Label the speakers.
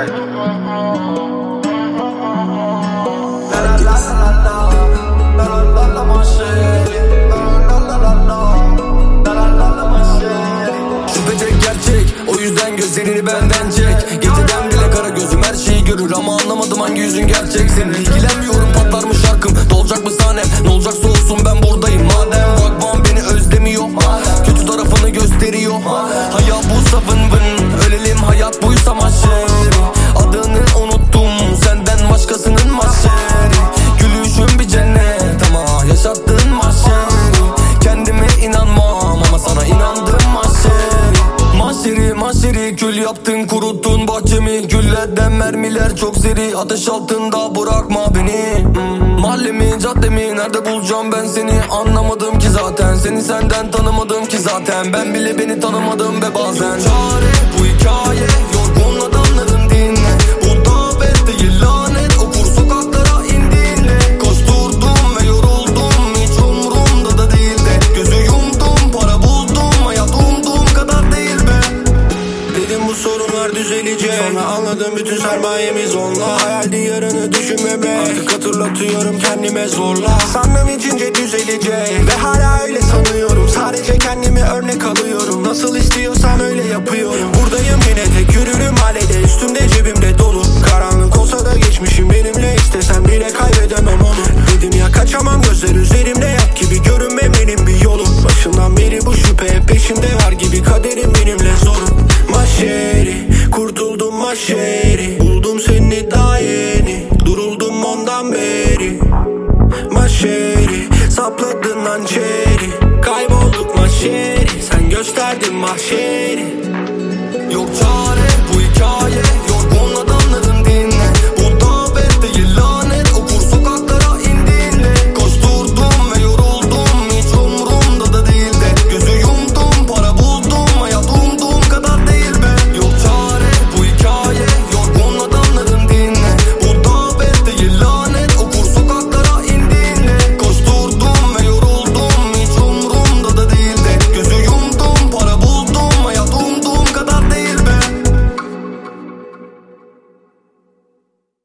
Speaker 1: Berk.
Speaker 2: Şüphecek gerçek O yüzden gözlerini benden çek Geceden bile kara gözüm her şeyi görür Ama anlamadım hangi yüzün gerçek Seni ilgilenmiyorum patlar mı şarkım? Dolacak mı sahnem? Ne olacaksa olsun ben buradayım. Madem Vagvan beni özlemiyor Kötü tarafını gösteriyor. Hayat bu savın vın Ölelim hayat buysa mahşeri. Adını unuttum senden başkasının mahşeri. Gülüşün bir cennet ama yaşattığın mahşeri. Kendime inanmam ama sana inandım mahşeri. Mahşeri mahşeri kül yaptın kuruttun bahçemi. Güllerden mermiler çok seri Ateş altında bırakma beni. Hmm. Mahallemi caddemi nerede bulacağım ben seni? Anlamadım ki zaten Seni senden tanımadım ki zaten. Ben bile beni tanımadım ve bazen Çare bu hikaye. Yorgun adamların dinle. Bu davet değil lanet. Okur sokaklara indiğinde Koşturdum ve yoruldum. Hiç umurumda da değil de Gözü yumdum para buldum. Hayat umduğum kadar değil be.
Speaker 3: Dedim bu sorunlar düzelecek. Sonra anladım bütün sermayemiz onunla Hayal diyarını düşünme be. Artık hatırlatıyorum kendime zorla. Sandım içince düzelecek. Ve hala öyle sanıyorum. Sadece kendime örnek alıyorum. Nasıl istiyorsam öyle yapıyorum gözler üzerimde gibi Görünme bir yolum. Başından beri bu şüphe peşimde var gibi Kaderim benimle zorun Maşeri kurtuldum maşeri Buldum seni daha yeni Duruldum ondan beri. Maşeri sapladın hançeri. Kaybolduk maşeri Sen gösterdin mahşeri